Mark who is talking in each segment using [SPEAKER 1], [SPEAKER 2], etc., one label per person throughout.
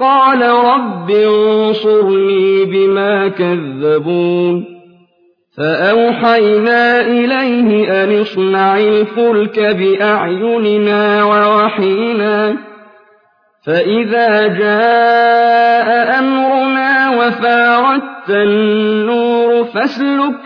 [SPEAKER 1] قال رب انصرني بما كذبون. فأوحينا إليه أن اصنع الفلك بأعيننا ووحينا. فإذا جاء أمرنا وفاردت النور فاسلك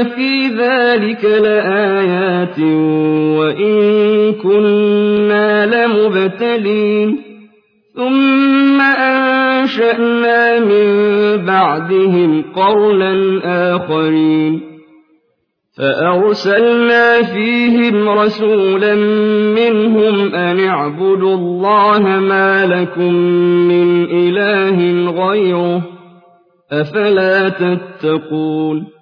[SPEAKER 1] فِي ذَٰلِكَ لَآيَاتٍ وَإِن كُنَّا لَمُبْتَلِينَ. ثُمَّ أَنشَأْنَا مِن بَعْدِهِمْ قَرْنًا آخَرِينَ. فَأَرْسَلْنَا فِيهِمْ رَسُولًا مِّنْهُمْ أَنِ اعْبُدُوا اللَّهَ مَا لَكُم مِّنْ إِلَٰهٍ غَيْرُهُ ۖ. أَفَلَا تَتَّقُونَ؟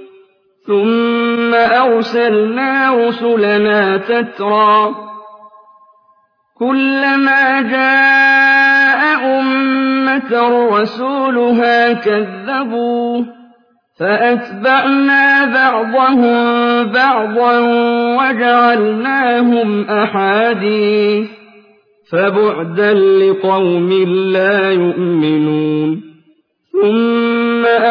[SPEAKER 1] ثُمَّ أَرْسَلْنَا رُسُلَنَا تَتْرَىٰ ۖ كُلَّمَا جَاءَ أُمَّةً رَّسُولُهَا كَذَّبُوهُ فَأَتْبَعْنَا بَعْضَهُم بَعْضًا وَجَعَلْنَاهُمْ أَحَادِيثَ ۚ فَبُعْدًا لِّقَوْمٍ لَّا يُؤْمِنُونَ ثُمَّ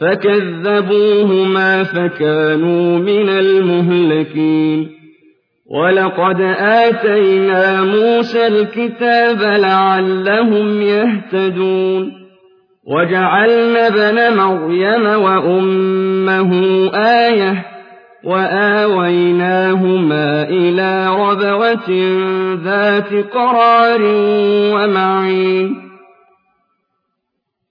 [SPEAKER 1] فَكَذَّبُوهُمَا فَكَانُوا مِنَ الْمُهْلَكِينَ وَلَقَدْ آتَيْنَا مُوسَى الْكِتَابَ لَعَلَّهُمْ يَهْتَدُونَ وَجَعَلْنَا ابْنَ مَرْيَمَ وَأُمَّهُ آيَةً وَآوَيْنَاهُمَا إِلَىٰ رَبْوَةٍ ذَاتِ قَرَارٍ وَمَعِينٍ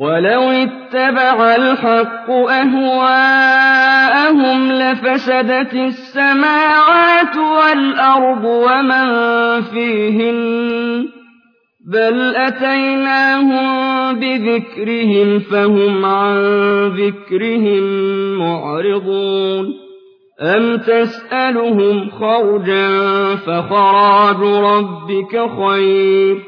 [SPEAKER 1] وَلَوِ اتَّبَعَ الْحَقُّ أَهْوَاءَهُمْ لَفَسَدَتِ السَّمَاوَاتُ وَالْأَرْضُ وَمَن فِيهِنَّ ۚ بَلْ أَتَيْنَاهُم بِذِكْرِهِمْ فَهُمْ عَن ذِكْرِهِم مُّعْرِضُونَ أَمْ تَسْأَلُهُمْ خَرْجًا فَخَرَاجُ رَبِّكَ خَيْرٌ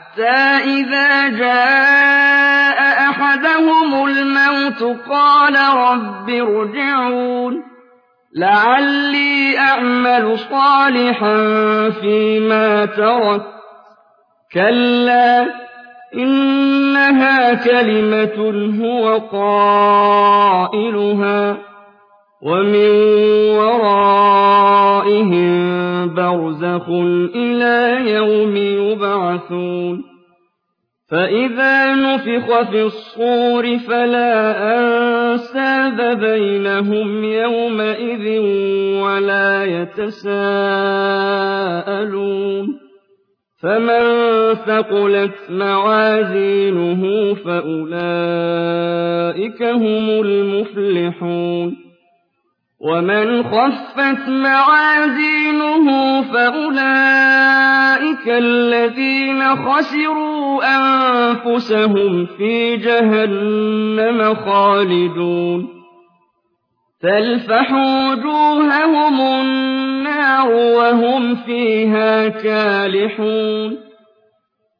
[SPEAKER 1] إِذَا جَاءَ أَحَدَهُمُ الْمَوْتُ قَالَ رَبِّ ارْجِعُونِ لَعَلِّي أَعْمَلُ صَالِحًا فِيمَا تَرَكْتُ ۚ كَلَّا إِنَّهَا كَلِمَةٌ هُوَ قَائِلُهَا وَمِن وَرَائِهِم بَرْزَخٌ إِلَىٰ يَوْمِ يُبْعَثُونَ. فَإِذَا نُفِخَ فِي الصُّورِ فَلَا أَنسَابَ بَيْنَهُمْ يَوْمَئِذٍ وَلَا يَتَسَاءَلُونَ. فَمَن ثَقُلَتْ مَوَازِينُهُ فَأُولَٰئِكَ هُمُ الْمُفْلِحُونَ. وَمَنْ خَفَّتْ مَوَازِينُهُ فَأُولَٰئِكَ الَّذِينَ خَسِرُوا أَنفُسَهُمْ فِي جَهَنَّمَ خَالِدُونَ تَلْفَحُ وُجُوهَهُمُ النَّارُ وَهُمْ فِيهَا كَالِحُونَ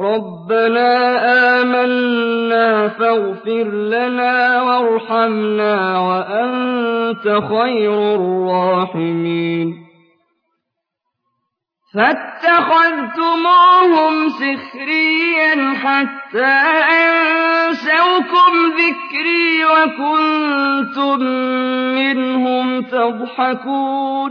[SPEAKER 1] رَبَّنَا آمَنَّا فَاغْفِرْ لَنَا وَارْحَمْنَا وَأَنتَ خَيْرُ الرَّاحِمِينَ فَاتَّخَذْتُمُوهُمْ سِخْرِيًّا حَتَّىٰ أَنسَوْكُمْ ذِكْرِي وَكُنتُم مِّنْهُمْ تَضْحَكُونَ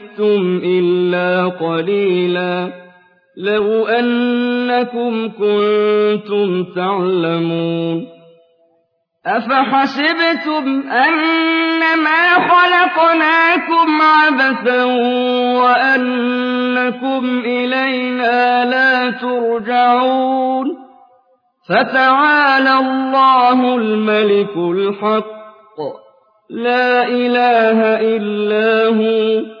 [SPEAKER 1] لَّبِثْتُمْ إِلَّا قَلِيلًا لَّوْ أَنَّكُمْ كُنتُمْ تَعْلَمُونَ أَفَحَسِبْتُمْ أَنَّمَا خَلَقْنَاكُمْ عَبَثًا وَأَنَّكُمْ إِلَيْنَا لَا تُرْجَعُونَ فَتَعَالَى اللَّهُ الْمَلِكُ الْحَقُّ لَا إِلَٰهَ إِلَّا هُوَ